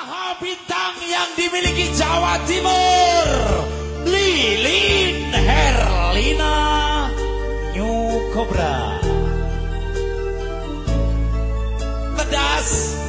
Maha bintang yang dimiliki Jawa Timur Lilin Herlina New Cobra Pedas.